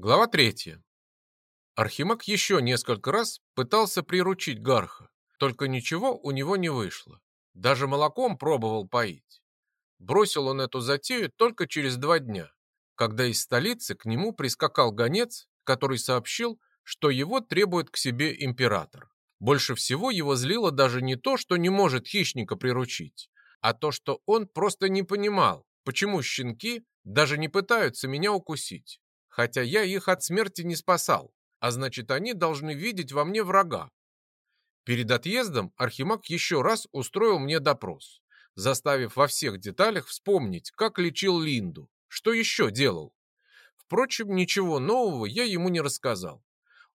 Глава третья. Архимаг еще несколько раз пытался приручить Гарха, только ничего у него не вышло. Даже молоком пробовал поить. Бросил он эту затею только через два дня, когда из столицы к нему прискакал гонец, который сообщил, что его требует к себе император. Больше всего его злило даже не то, что не может хищника приручить, а то, что он просто не понимал, почему щенки даже не пытаются меня укусить хотя я их от смерти не спасал, а значит, они должны видеть во мне врага. Перед отъездом Архимаг еще раз устроил мне допрос, заставив во всех деталях вспомнить, как лечил Линду, что еще делал. Впрочем, ничего нового я ему не рассказал.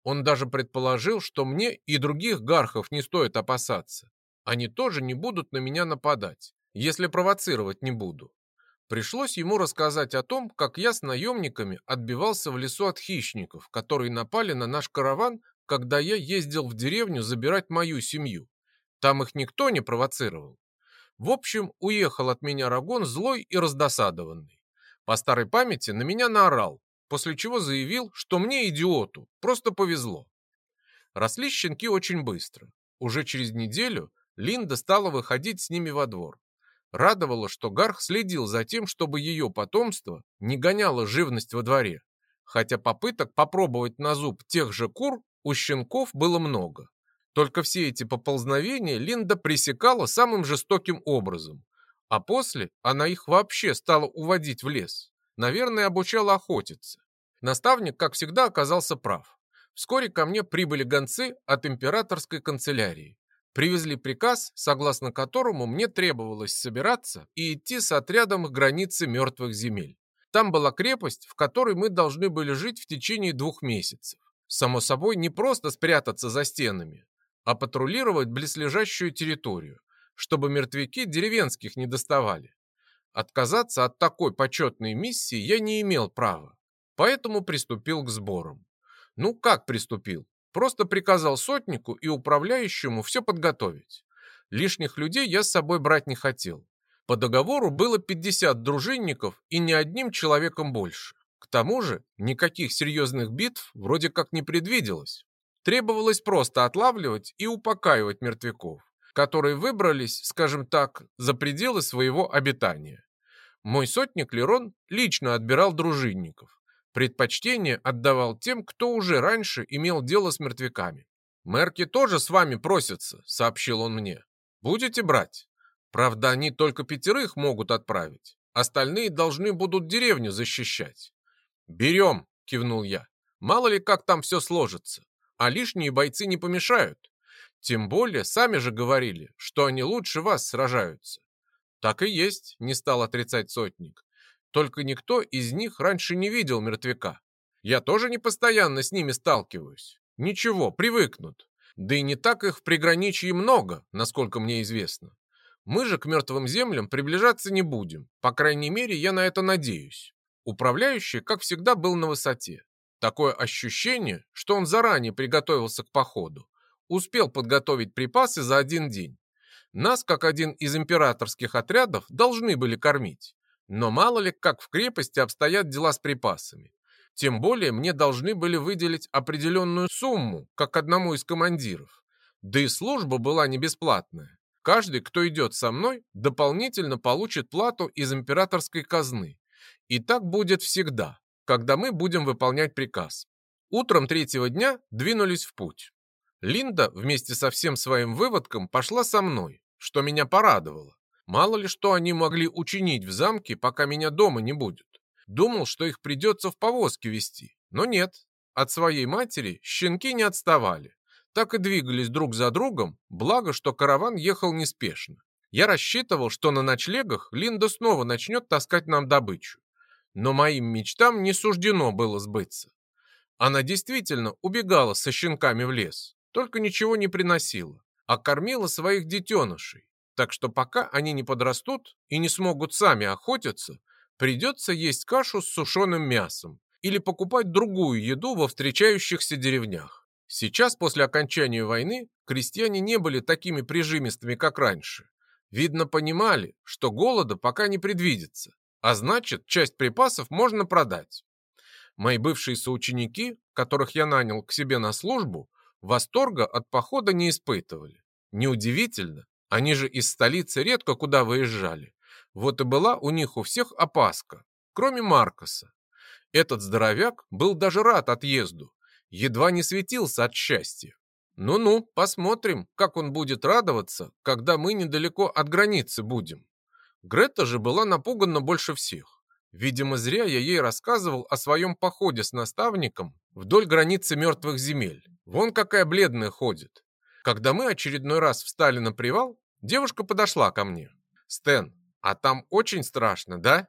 Он даже предположил, что мне и других гархов не стоит опасаться. Они тоже не будут на меня нападать, если провоцировать не буду. Пришлось ему рассказать о том, как я с наемниками отбивался в лесу от хищников, которые напали на наш караван, когда я ездил в деревню забирать мою семью. Там их никто не провоцировал. В общем, уехал от меня Рагон злой и раздосадованный. По старой памяти на меня наорал, после чего заявил, что мне, идиоту, просто повезло. Росли щенки очень быстро. Уже через неделю Линда стала выходить с ними во двор. Радовало, что Гарх следил за тем, чтобы ее потомство не гоняло живность во дворе, хотя попыток попробовать на зуб тех же кур у щенков было много. Только все эти поползновения Линда пресекала самым жестоким образом, а после она их вообще стала уводить в лес. Наверное, обучала охотиться. Наставник, как всегда, оказался прав. Вскоре ко мне прибыли гонцы от императорской канцелярии привезли приказ, согласно которому мне требовалось собираться и идти с отрядом к границе мертвых земель. Там была крепость, в которой мы должны были жить в течение двух месяцев. Само собой, не просто спрятаться за стенами, а патрулировать близлежащую территорию, чтобы мертвяки деревенских не доставали. Отказаться от такой почетной миссии я не имел права, поэтому приступил к сборам. Ну, как приступил? Просто приказал сотнику и управляющему все подготовить. Лишних людей я с собой брать не хотел. По договору было 50 дружинников и ни одним человеком больше. К тому же никаких серьезных битв вроде как не предвиделось. Требовалось просто отлавливать и упокаивать мертвяков, которые выбрались, скажем так, за пределы своего обитания. Мой сотник Лерон лично отбирал дружинников. Предпочтение отдавал тем, кто уже раньше имел дело с мертвяками. «Мерки тоже с вами просятся», — сообщил он мне. «Будете брать? Правда, они только пятерых могут отправить. Остальные должны будут деревню защищать». «Берем», — кивнул я. «Мало ли как там все сложится. А лишние бойцы не помешают. Тем более, сами же говорили, что они лучше вас сражаются». «Так и есть», — не стал отрицать сотник. Только никто из них раньше не видел мертвяка. Я тоже не постоянно с ними сталкиваюсь. Ничего, привыкнут. Да и не так их в приграничье много, насколько мне известно. Мы же к мертвым землям приближаться не будем. По крайней мере, я на это надеюсь. Управляющий, как всегда, был на высоте. Такое ощущение, что он заранее приготовился к походу. Успел подготовить припасы за один день. Нас, как один из императорских отрядов, должны были кормить. Но мало ли, как в крепости обстоят дела с припасами. Тем более мне должны были выделить определенную сумму, как одному из командиров. Да и служба была не бесплатная. Каждый, кто идет со мной, дополнительно получит плату из императорской казны. И так будет всегда, когда мы будем выполнять приказ. Утром третьего дня двинулись в путь. Линда вместе со всем своим выводком пошла со мной, что меня порадовало. Мало ли что они могли учинить в замке, пока меня дома не будет. Думал, что их придется в повозке вести, но нет. От своей матери щенки не отставали. Так и двигались друг за другом, благо, что караван ехал неспешно. Я рассчитывал, что на ночлегах Линда снова начнет таскать нам добычу. Но моим мечтам не суждено было сбыться. Она действительно убегала со щенками в лес, только ничего не приносила, а кормила своих детенышей, так что пока они не подрастут и не смогут сами охотиться, придется есть кашу с сушеным мясом или покупать другую еду во встречающихся деревнях. Сейчас, после окончания войны, крестьяне не были такими прижимистыми, как раньше. Видно, понимали, что голода пока не предвидится, а значит, часть припасов можно продать. Мои бывшие соученики, которых я нанял к себе на службу, восторга от похода не испытывали. Неудивительно, они же из столицы редко куда выезжали. Вот и была у них у всех опаска, кроме Маркоса. Этот здоровяк был даже рад отъезду, едва не светился от счастья. Ну-ну, посмотрим, как он будет радоваться, когда мы недалеко от границы будем. Грета же была напугана больше всех. Видимо, зря я ей рассказывал о своем походе с наставником вдоль границы мертвых земель. Вон какая бледная ходит. Когда мы очередной раз встали на привал, девушка подошла ко мне. «Стэн, а там очень страшно, да?»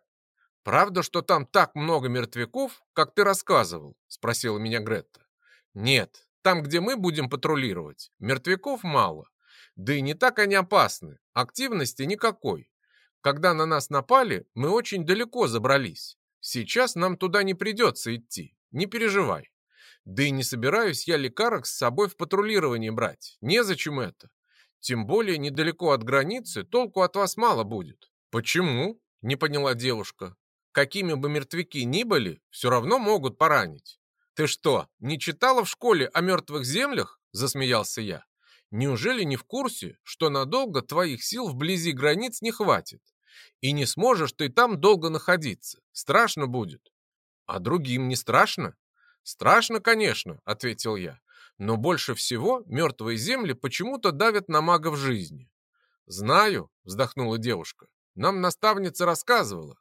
«Правда, что там так много мертвяков, как ты рассказывал?» – спросила меня Гретта. «Нет, там, где мы будем патрулировать, мертвяков мало. Да и не так они опасны, активности никакой. Когда на нас напали, мы очень далеко забрались. Сейчас нам туда не придется идти, не переживай. Да и не собираюсь я лекарок с собой в патрулирование брать, незачем это. Тем более недалеко от границы толку от вас мало будет. Почему? Не поняла девушка. Какими бы мертвяки ни были, все равно могут поранить. Ты что, не читала в школе о мертвых землях? Засмеялся я. Неужели не в курсе, что надолго твоих сил вблизи границ не хватит? И не сможешь ты там долго находиться. Страшно будет. А другим не страшно? Страшно, конечно, ответил я. Но больше всего мертвые земли почему-то давят на магов жизни. Знаю, вздохнула девушка. Нам наставница рассказывала.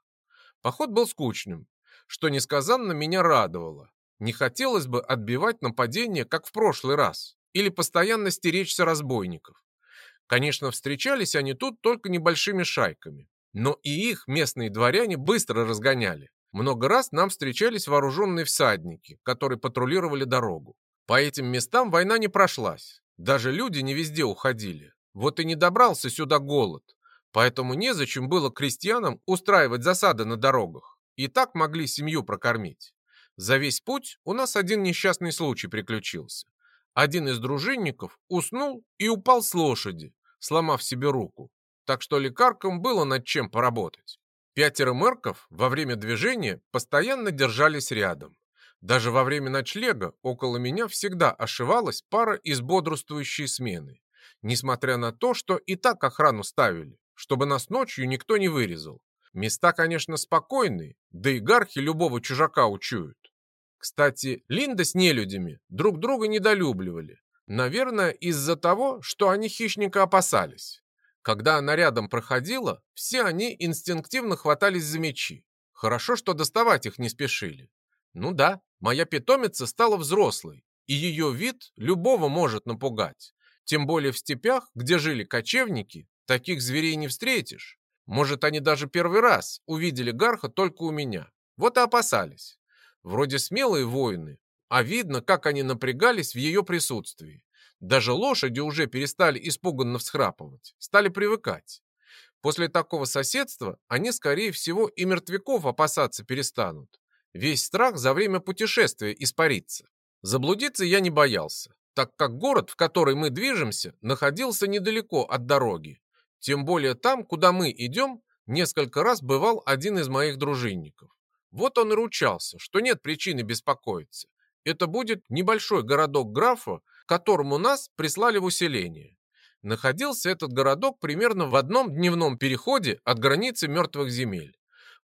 Поход был скучным, что несказанно меня радовало. Не хотелось бы отбивать нападение, как в прошлый раз, или постоянно стеречься разбойников. Конечно, встречались они тут только небольшими шайками, но и их местные дворяне быстро разгоняли. Много раз нам встречались вооруженные всадники, которые патрулировали дорогу. По этим местам война не прошлась. Даже люди не везде уходили. Вот и не добрался сюда голод. Поэтому незачем было крестьянам устраивать засады на дорогах. И так могли семью прокормить. За весь путь у нас один несчастный случай приключился. Один из дружинников уснул и упал с лошади, сломав себе руку так что лекаркам было над чем поработать. Пятеро мэрков во время движения постоянно держались рядом. Даже во время ночлега около меня всегда ошивалась пара из бодрствующей смены, несмотря на то, что и так охрану ставили, чтобы нас ночью никто не вырезал. Места, конечно, спокойные, да и гархи любого чужака учуют. Кстати, Линда с нелюдями друг друга недолюбливали. Наверное, из-за того, что они хищника опасались. Когда она рядом проходила, все они инстинктивно хватались за мечи. Хорошо, что доставать их не спешили. Ну да, моя питомица стала взрослой, и ее вид любого может напугать. Тем более в степях, где жили кочевники, таких зверей не встретишь. Может, они даже первый раз увидели Гарха только у меня. Вот и опасались. Вроде смелые воины, а видно, как они напрягались в ее присутствии. Даже лошади уже перестали испуганно всхрапывать, стали привыкать. После такого соседства они, скорее всего, и мертвяков опасаться перестанут. Весь страх за время путешествия испарится. Заблудиться я не боялся, так как город, в который мы движемся, находился недалеко от дороги. Тем более там, куда мы идем, несколько раз бывал один из моих дружинников. Вот он и ручался, что нет причины беспокоиться. Это будет небольшой городок графа, которому нас прислали в усиление. Находился этот городок примерно в одном дневном переходе от границы мертвых земель.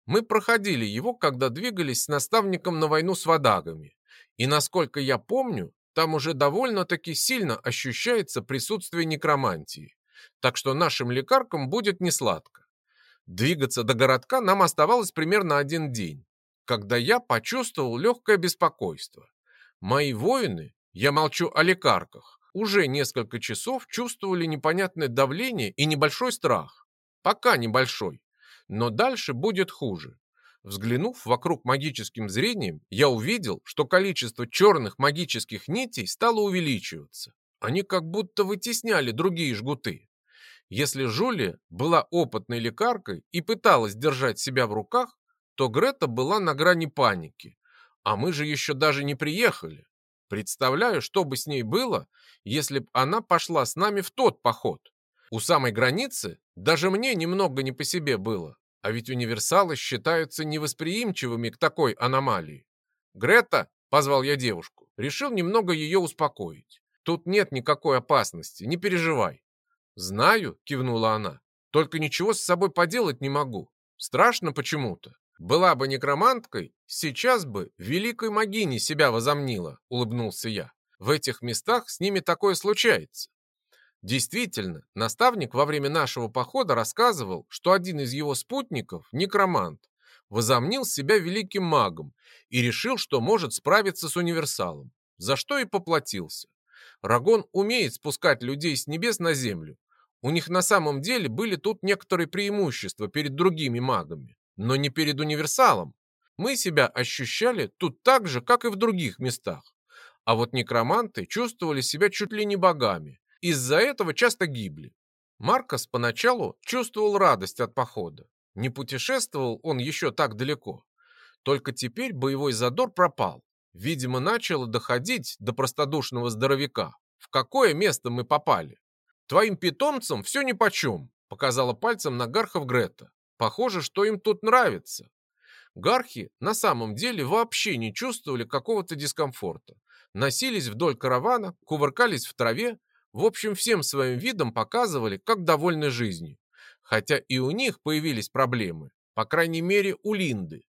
Мы проходили его, когда двигались с наставником на войну с водагами. И насколько я помню, там уже довольно-таки сильно ощущается присутствие некромантии. Так что нашим лекаркам будет несладко. Двигаться до городка нам оставалось примерно один день, когда я почувствовал легкое беспокойство. Мои воины я молчу о лекарках. Уже несколько часов чувствовали непонятное давление и небольшой страх. Пока небольшой. Но дальше будет хуже. Взглянув вокруг магическим зрением, я увидел, что количество черных магических нитей стало увеличиваться. Они как будто вытесняли другие жгуты. Если Жулия была опытной лекаркой и пыталась держать себя в руках, то Грета была на грани паники. А мы же еще даже не приехали. Представляю, что бы с ней было, если б она пошла с нами в тот поход. У самой границы даже мне немного не по себе было, а ведь универсалы считаются невосприимчивыми к такой аномалии. «Грета!» — позвал я девушку. Решил немного ее успокоить. «Тут нет никакой опасности, не переживай». «Знаю», — кивнула она. «Только ничего с собой поделать не могу. Страшно почему-то. Была бы некроманткой, сейчас бы великой могиней себя возомнила», — улыбнулся я. «В этих местах с ними такое случается. Действительно, наставник во время нашего похода рассказывал, что один из его спутников, некромант, возомнил себя великим магом и решил, что может справиться с универсалом, за что и поплатился. Рагон умеет спускать людей с небес на землю. У них на самом деле были тут некоторые преимущества перед другими магами, но не перед универсалом. Мы себя ощущали тут так же, как и в других местах. А вот некроманты чувствовали себя чуть ли не богами из-за этого часто гибли. Маркос поначалу чувствовал радость от похода. Не путешествовал он еще так далеко. Только теперь боевой задор пропал. Видимо, начало доходить до простодушного здоровяка. В какое место мы попали? Твоим питомцам все нипочем, показала пальцем на гархов Грета. Похоже, что им тут нравится. Гархи на самом деле вообще не чувствовали какого-то дискомфорта. Носились вдоль каравана, кувыркались в траве, в общем, всем своим видом показывали, как довольны жизнью. Хотя и у них появились проблемы, по крайней мере у Линды.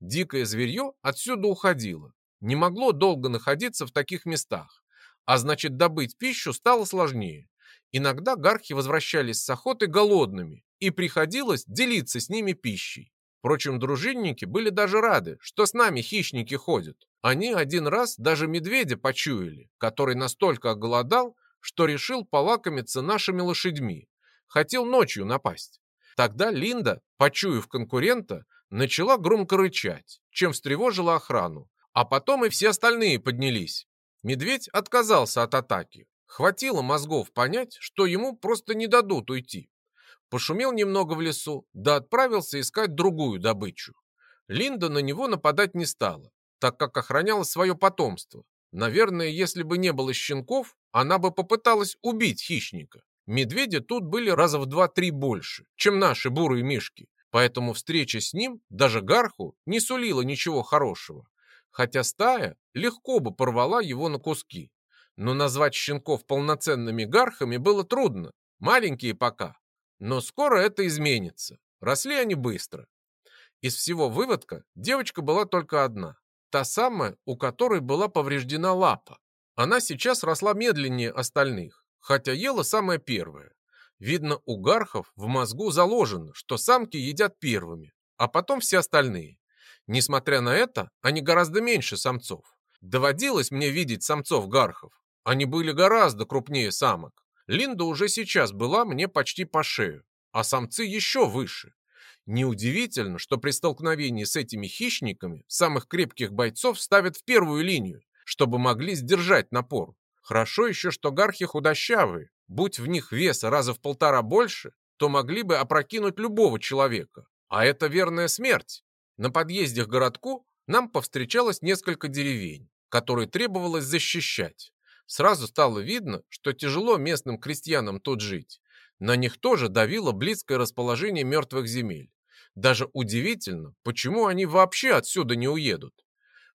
Дикое зверье отсюда уходило, не могло долго находиться в таких местах, а значит добыть пищу стало сложнее. Иногда гархи возвращались с охоты голодными, и приходилось делиться с ними пищей. Впрочем, дружинники были даже рады, что с нами хищники ходят. Они один раз даже медведя почуяли, который настолько оголодал, что решил полакомиться нашими лошадьми. Хотел ночью напасть. Тогда Линда, почуяв конкурента, начала громко рычать, чем встревожила охрану. А потом и все остальные поднялись. Медведь отказался от атаки. Хватило мозгов понять, что ему просто не дадут уйти. Пошумел немного в лесу, да отправился искать другую добычу. Линда на него нападать не стала, так как охраняла свое потомство. Наверное, если бы не было щенков, она бы попыталась убить хищника. Медведи тут были раза в два-три больше, чем наши бурые мишки, поэтому встреча с ним даже Гарху не сулила ничего хорошего. Хотя стая легко бы порвала его на куски. Но назвать щенков полноценными гархами было трудно, маленькие пока. Но скоро это изменится. Росли они быстро. Из всего выводка девочка была только одна. Та самая, у которой была повреждена лапа. Она сейчас росла медленнее остальных, хотя ела самое первое. Видно, у гархов в мозгу заложено, что самки едят первыми, а потом все остальные. Несмотря на это, они гораздо меньше самцов. Доводилось мне видеть самцов-гархов. Они были гораздо крупнее самок. Линда уже сейчас была мне почти по шею, а самцы еще выше. Неудивительно, что при столкновении с этими хищниками самых крепких бойцов ставят в первую линию, чтобы могли сдержать напор. Хорошо еще, что гархи худощавые. Будь в них веса раза в полтора больше, то могли бы опрокинуть любого человека. А это верная смерть. На подъезде к городку нам повстречалось несколько деревень, которые требовалось защищать. Сразу стало видно, что тяжело местным крестьянам тут жить. На них тоже давило близкое расположение мертвых земель. Даже удивительно, почему они вообще отсюда не уедут.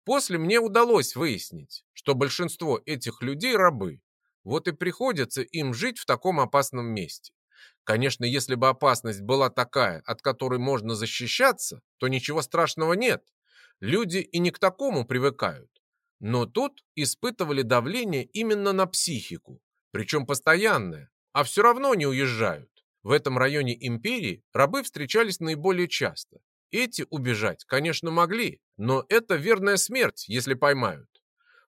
После мне удалось выяснить, что большинство этих людей рабы. Вот и приходится им жить в таком опасном месте. Конечно, если бы опасность была такая, от которой можно защищаться, то ничего страшного нет. Люди и не к такому привыкают. Но тут испытывали давление именно на психику, причем постоянное, а все равно не уезжают. В этом районе империи рабы встречались наиболее часто. Эти убежать, конечно, могли, но это верная смерть, если поймают.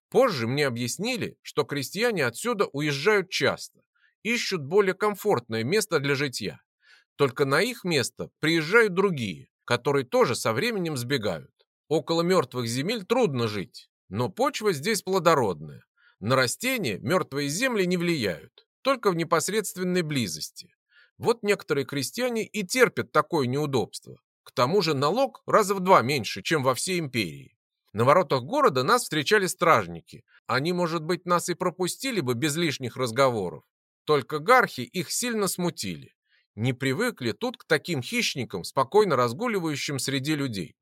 Позже мне объяснили, что крестьяне отсюда уезжают часто, ищут более комфортное место для житья. Только на их место приезжают другие, которые тоже со временем сбегают. Около мертвых земель трудно жить, но почва здесь плодородная. На растения мертвые земли не влияют, только в непосредственной близости. Вот некоторые крестьяне и терпят такое неудобство, к тому же налог раза в два меньше, чем во всей империи. На воротах города нас встречали стражники. Они, может быть, нас и пропустили бы без лишних разговоров. Только гархи их сильно смутили. Не привыкли тут к таким хищникам, спокойно разгуливающим среди людей.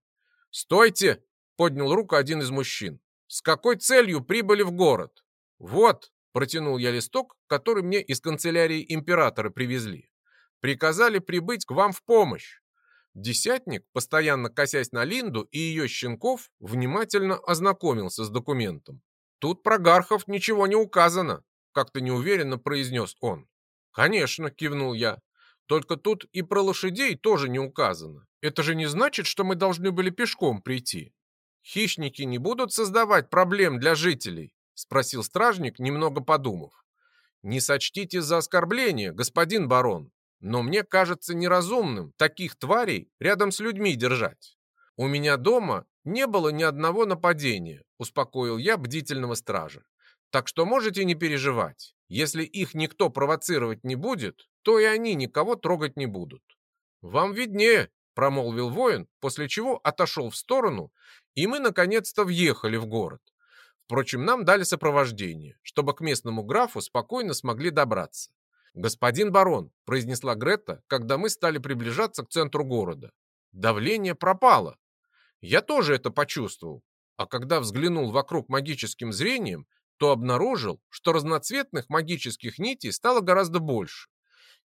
«Стойте!» поднял руку один из мужчин. С какой целью прибыли в город? Вот, протянул я листок, который мне из канцелярии императора привезли. Приказали прибыть к вам в помощь. Десятник, постоянно косясь на Линду и ее щенков, внимательно ознакомился с документом. «Тут про Гархов ничего не указано», — как-то неуверенно произнес он. «Конечно», — кивнул я. «Только тут и про лошадей тоже не указано. Это же не значит, что мы должны были пешком прийти». «Хищники не будут создавать проблем для жителей?» — спросил стражник, немного подумав. «Не сочтите за оскорбление, господин барон, но мне кажется неразумным таких тварей рядом с людьми держать. У меня дома не было ни одного нападения, успокоил я бдительного стража. Так что можете не переживать. Если их никто провоцировать не будет, то и они никого трогать не будут. Вам виднее, промолвил воин, после чего отошел в сторону, и мы наконец-то въехали в город. Впрочем, нам дали сопровождение, чтобы к местному графу спокойно смогли добраться. «Господин барон», — произнесла Гретта, когда мы стали приближаться к центру города. Давление пропало. Я тоже это почувствовал. А когда взглянул вокруг магическим зрением, то обнаружил, что разноцветных магических нитей стало гораздо больше.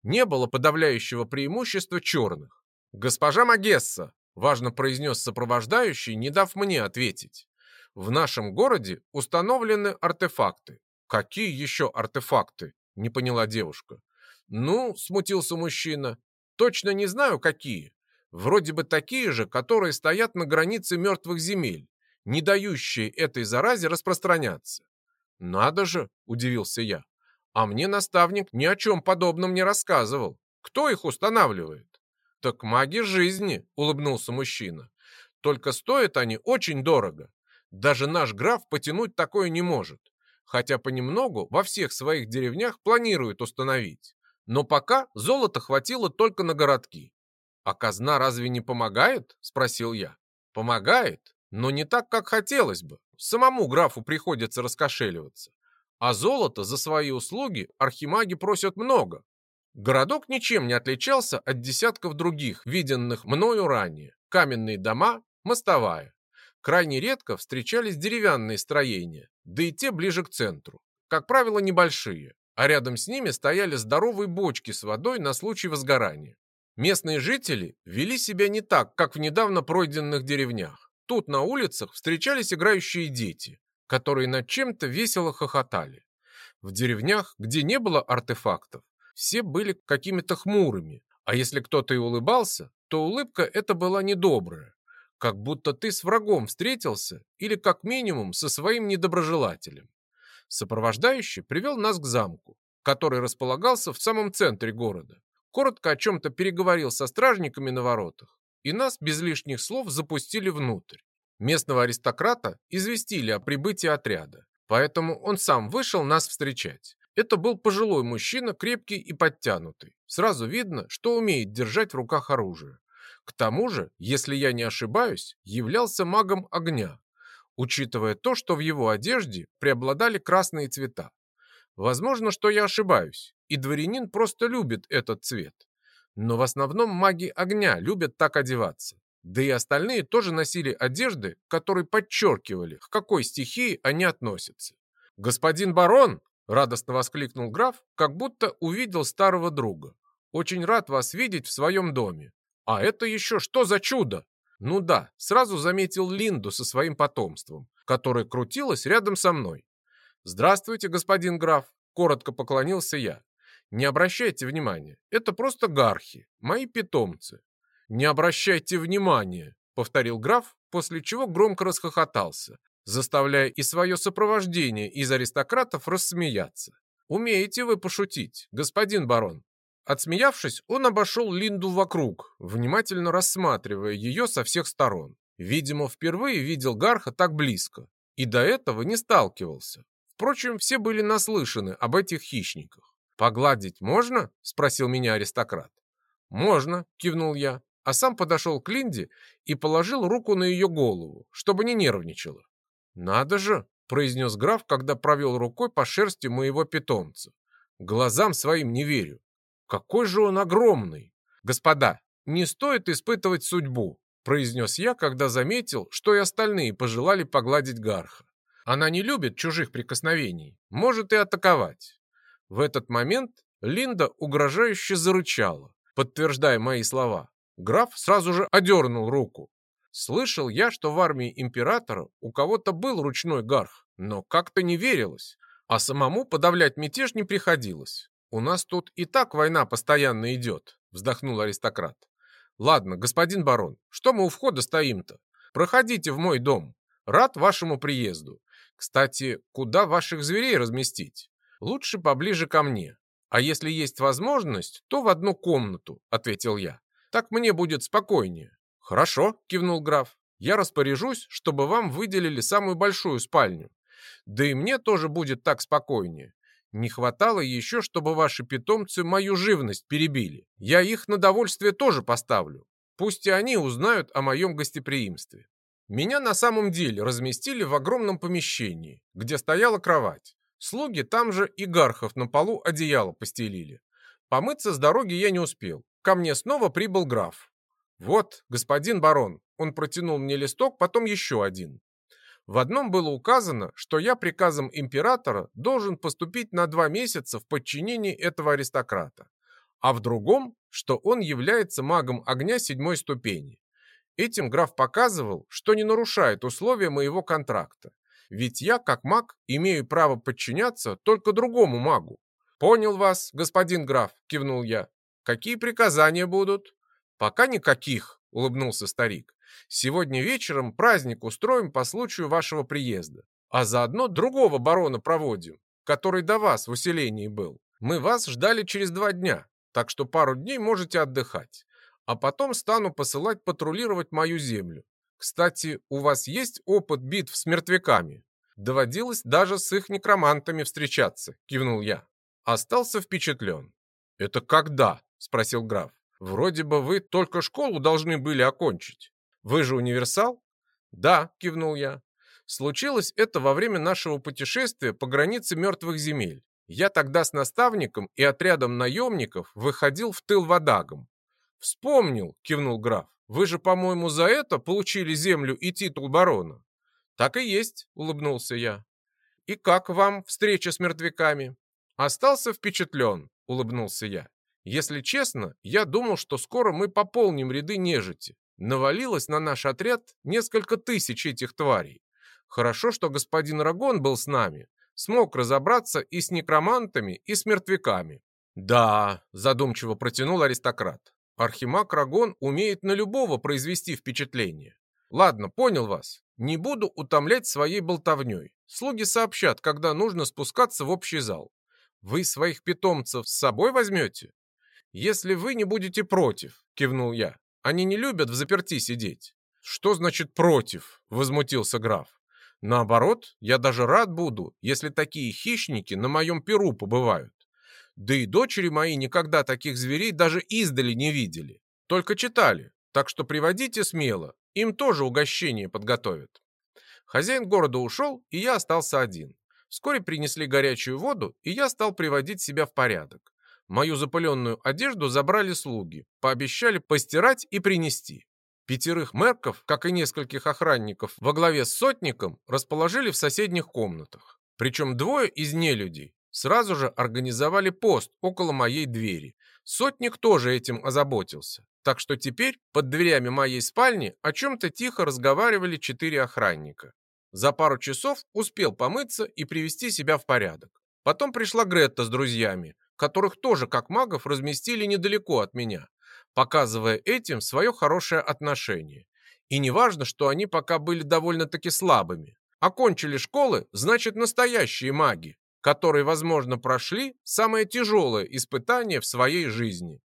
Не было подавляющего преимущества черных. «Госпожа Магесса», — важно произнес сопровождающий, не дав мне ответить. «В нашем городе установлены артефакты». «Какие еще артефакты?» не поняла девушка. Ну, смутился мужчина, точно не знаю какие. Вроде бы такие же, которые стоят на границе мертвых земель, не дающие этой заразе распространяться. Надо же, удивился я. А мне наставник ни о чем подобном не рассказывал. Кто их устанавливает? Так маги жизни, улыбнулся мужчина. Только стоят они очень дорого. Даже наш граф потянуть такое не может хотя понемногу во всех своих деревнях планирует установить. Но пока золота хватило только на городки. «А казна разве не помогает?» – спросил я. «Помогает, но не так, как хотелось бы. Самому графу приходится раскошеливаться. А золото за свои услуги архимаги просят много. Городок ничем не отличался от десятков других, виденных мною ранее. Каменные дома, мостовая. Крайне редко встречались деревянные строения, да и те ближе к центру. Как правило, небольшие, а рядом с ними стояли здоровые бочки с водой на случай возгорания. Местные жители вели себя не так, как в недавно пройденных деревнях. Тут на улицах встречались играющие дети, которые над чем-то весело хохотали. В деревнях, где не было артефактов, все были какими-то хмурыми, а если кто-то и улыбался, то улыбка эта была недобрая, как будто ты с врагом встретился или как минимум со своим недоброжелателем. Сопровождающий привел нас к замку, который располагался в самом центре города. Коротко о чем-то переговорил со стражниками на воротах, и нас без лишних слов запустили внутрь. Местного аристократа известили о прибытии отряда, поэтому он сам вышел нас встречать. Это был пожилой мужчина, крепкий и подтянутый. Сразу видно, что умеет держать в руках оружие. К тому же, если я не ошибаюсь, являлся магом огня, учитывая то, что в его одежде преобладали красные цвета. Возможно, что я ошибаюсь, и дворянин просто любит этот цвет. Но в основном маги огня любят так одеваться. Да и остальные тоже носили одежды, которые подчеркивали, к какой стихии они относятся. «Господин барон!» – радостно воскликнул граф, как будто увидел старого друга. «Очень рад вас видеть в своем доме. А это еще что за чудо? Ну да, сразу заметил Линду со своим потомством, которое крутилось рядом со мной. «Здравствуйте, господин граф», — коротко поклонился я. «Не обращайте внимания, это просто гархи, мои питомцы». «Не обращайте внимания», — повторил граф, после чего громко расхохотался, заставляя и свое сопровождение из аристократов рассмеяться. «Умеете вы пошутить, господин барон?» Отсмеявшись, он обошел Линду вокруг, внимательно рассматривая ее со всех сторон. Видимо, впервые видел Гарха так близко и до этого не сталкивался. Впрочем, все были наслышаны об этих хищниках. «Погладить можно?» – спросил меня аристократ. «Можно», – кивнул я, а сам подошел к Линде и положил руку на ее голову, чтобы не нервничала. «Надо же!» – произнес граф, когда провел рукой по шерсти моего питомца. «Глазам своим не верю. Какой же он огромный! Господа, не стоит испытывать судьбу, произнес я, когда заметил, что и остальные пожелали погладить Гарха. Она не любит чужих прикосновений, может и атаковать. В этот момент Линда угрожающе зарычала, подтверждая мои слова. Граф сразу же одернул руку. Слышал я, что в армии императора у кого-то был ручной гарх, но как-то не верилось, а самому подавлять мятеж не приходилось. У нас тут и так война постоянно идет, вздохнул аристократ. Ладно, господин барон, что мы у входа стоим-то? Проходите в мой дом. Рад вашему приезду. Кстати, куда ваших зверей разместить? Лучше поближе ко мне. А если есть возможность, то в одну комнату, ответил я. Так мне будет спокойнее. Хорошо, кивнул граф. Я распоряжусь, чтобы вам выделили самую большую спальню. Да и мне тоже будет так спокойнее. Не хватало еще, чтобы ваши питомцы мою живность перебили. Я их на довольствие тоже поставлю. Пусть и они узнают о моем гостеприимстве. Меня на самом деле разместили в огромном помещении, где стояла кровать. Слуги там же и гархов на полу одеяло постелили. Помыться с дороги я не успел. Ко мне снова прибыл граф. «Вот, господин барон», он протянул мне листок, потом еще один. В одном было указано, что я приказом императора должен поступить на два месяца в подчинении этого аристократа, а в другом, что он является магом огня седьмой ступени. Этим граф показывал, что не нарушает условия моего контракта, ведь я, как маг, имею право подчиняться только другому магу. «Понял вас, господин граф», — кивнул я. «Какие приказания будут?» «Пока никаких», — улыбнулся старик. Сегодня вечером праздник устроим по случаю вашего приезда, а заодно другого барона проводим, который до вас в усилении был. Мы вас ждали через два дня, так что пару дней можете отдыхать, а потом стану посылать патрулировать мою землю. Кстати, у вас есть опыт битв с мертвяками? Доводилось даже с их некромантами встречаться, кивнул я. Остался впечатлен. Это когда? Спросил граф. Вроде бы вы только школу должны были окончить. Вы же универсал? Да, кивнул я. Случилось это во время нашего путешествия по границе мертвых земель. Я тогда с наставником и отрядом наемников выходил в тыл водагам. Вспомнил, кивнул граф. Вы же, по-моему, за это получили землю и титул барона. Так и есть, улыбнулся я. И как вам встреча с мертвяками? Остался впечатлен, улыбнулся я. Если честно, я думал, что скоро мы пополним ряды нежити. Навалилось на наш отряд несколько тысяч этих тварей. Хорошо, что господин Рагон был с нами, смог разобраться и с некромантами, и с мертвяками. «Да», — задумчиво протянул аристократ, «архимаг Рагон умеет на любого произвести впечатление. Ладно, понял вас. Не буду утомлять своей болтовней. Слуги сообщат, когда нужно спускаться в общий зал. Вы своих питомцев с собой возьмете?» «Если вы не будете против», — кивнул я. Они не любят в заперти сидеть. Что значит против? Возмутился граф. Наоборот, я даже рад буду, если такие хищники на моем перу побывают. Да и дочери мои никогда таких зверей даже издали не видели. Только читали. Так что приводите смело. Им тоже угощение подготовят. Хозяин города ушел, и я остался один. Вскоре принесли горячую воду, и я стал приводить себя в порядок. Мою запыленную одежду забрали слуги, пообещали постирать и принести. Пятерых мерков, как и нескольких охранников, во главе с сотником расположили в соседних комнатах. Причем двое из нелюдей сразу же организовали пост около моей двери. Сотник тоже этим озаботился. Так что теперь под дверями моей спальни о чем-то тихо разговаривали четыре охранника. За пару часов успел помыться и привести себя в порядок. Потом пришла Гретта с друзьями, которых тоже как магов разместили недалеко от меня, показывая этим свое хорошее отношение. И не важно, что они пока были довольно-таки слабыми. Окончили школы, значит настоящие маги, которые, возможно, прошли самое тяжелое испытание в своей жизни.